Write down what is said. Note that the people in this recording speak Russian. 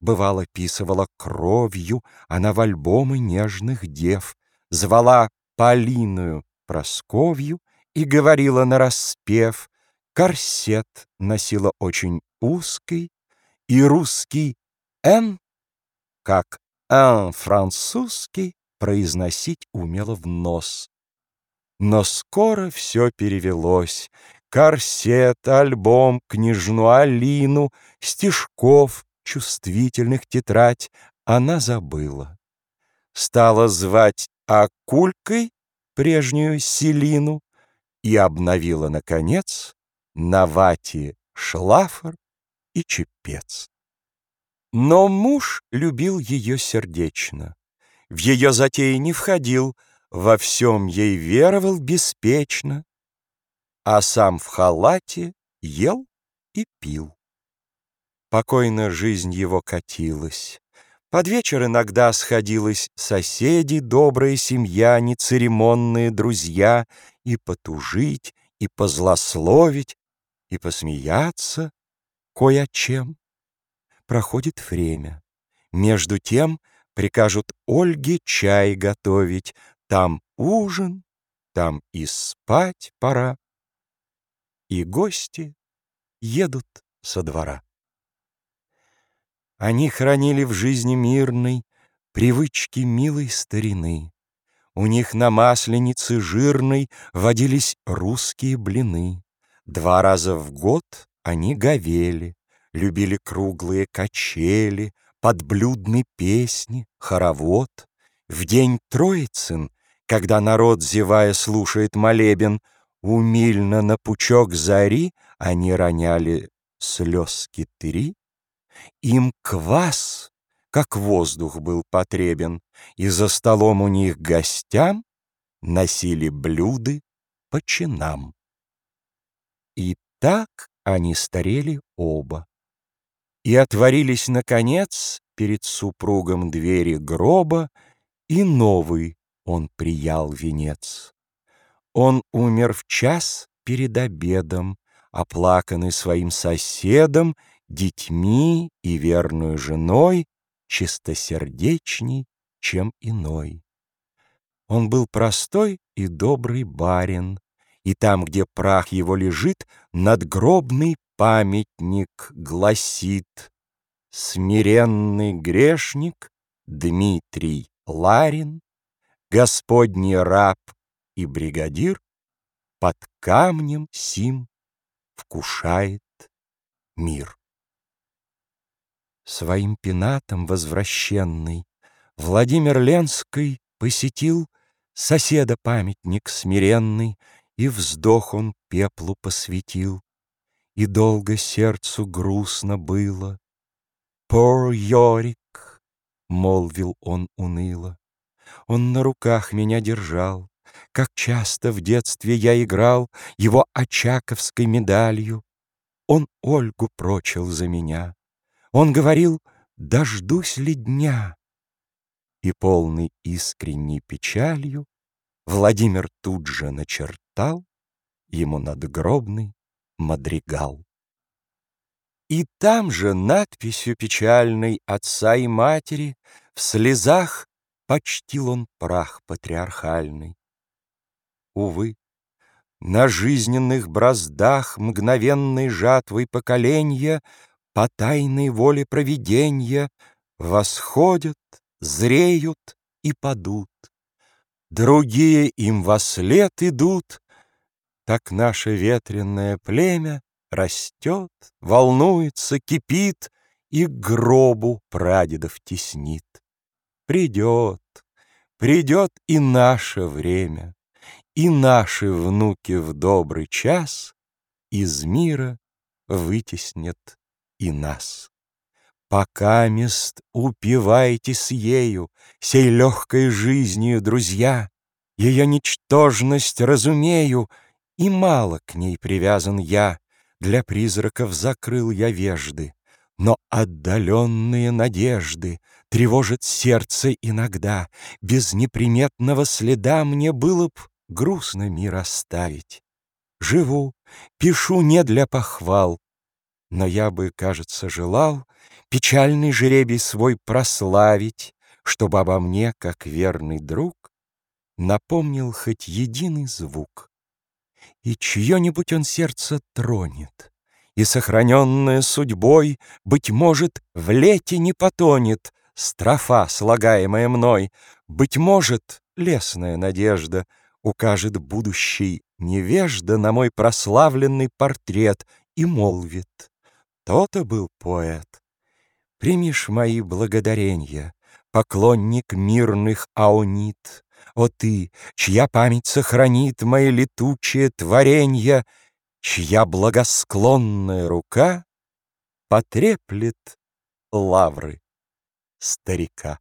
Бывало, писывала кровью Она в альбомы нежных дев, Звала Полиную Просковью И говорила нараспев. Корсет носила очень узкий, И русский «н», как «н» французский, Произносить умела в нос. Но скоро все перевелось. Корсет, альбом, княжну Алину, Стишков, чувствительных тетрадь Она забыла. Стала звать Акулькой прежнюю Селину И обновила, наконец, На вате шлафор и чепец. Но муж любил ее сердечно, В ее затеи не входил — во всем ей веровал беспечно, А сам в халате ел и пил. Покойно жизнь его катилась. Под вечер иногда сходилась Соседи, добрая семья, Нецеремонные друзья, И потужить, и позлословить, И посмеяться кое о чем. Проходит время. Между тем Прикажут Ольге чай готовить, там ужин, там и спать пора. И гости едут со двора. Они хранили в жизни мирной Привычки милой старины. У них на масленице жирной Водились русские блины. Два раза в год они говели, Любили круглые качели, Подблюдные песни, хоровод. В день Троицын когда народ, зевая, слушает молебен, Умильно на пучок зари Они роняли слезки три. Им квас, как воздух, был потребен, И за столом у них гостям Носили блюды по чинам. И так они старели оба. И отворились, наконец, Перед супругом двери гроба, И новый он приял венец. Он умер в час перед обедом, оплаканный своим соседом, детьми и верную женой, чистосердечней, чем иной. Он был простой и добрый барин, и там, где прах его лежит, надгробный памятник гласит «Смиренный грешник Дмитрий Ларин Господний раб и бригадир Под камнем сим вкушает мир. Своим пенатом возвращенный Владимир Ленский посетил Соседа памятник смиренный, И вздох он пеплу посвятил, И долго сердцу грустно было. «Poor Йорик!» — молвил он уныло. Он на руках меня держал, Как часто в детстве я играл Его очаковской медалью. Он Ольгу прочил за меня. Он говорил, дождусь ли дня. И полный искренней печалью Владимир тут же начертал Ему надгробный мадригал. И там же надписью печальной Отца и матери В слезах Почтил он прах патриархальный. Увы, на жизненных браздах Мгновенной жатвой поколенья По тайной воле провиденья Восходят, зреют и падут. Другие им во след идут, Так наше ветренное племя Растет, волнуется, кипит И гробу прадедов теснит. Придет, придет и наше время, И наши внуки в добрый час Из мира вытеснят и нас. Пока мест упивайтесь ею, Сей легкой жизнью, друзья, Ее ничтожность разумею, И мало к ней привязан я, Для призраков закрыл я вежды, Но отдаленные надежды Тревожит сердце иногда, Без неприметного следа Мне было б грустно мир оставить. Живу, пишу не для похвал, Но я бы, кажется, желал Печальный жребий свой прославить, Чтобы обо мне, как верный друг, Напомнил хоть единый звук. И чье-нибудь он сердце тронет, И, сохраненное судьбой, Быть может, в лете не потонет Строфа, слагаемая мной, Быть может, лесная надежда Укажет будущий невежда На мой прославленный портрет И молвит, то-то был поэт. Примишь мои благодаренья, Поклонник мирных аонит, О ты, чья память сохранит Мои летучие творенья, Чья благосклонная рука Потреплет лавры старика.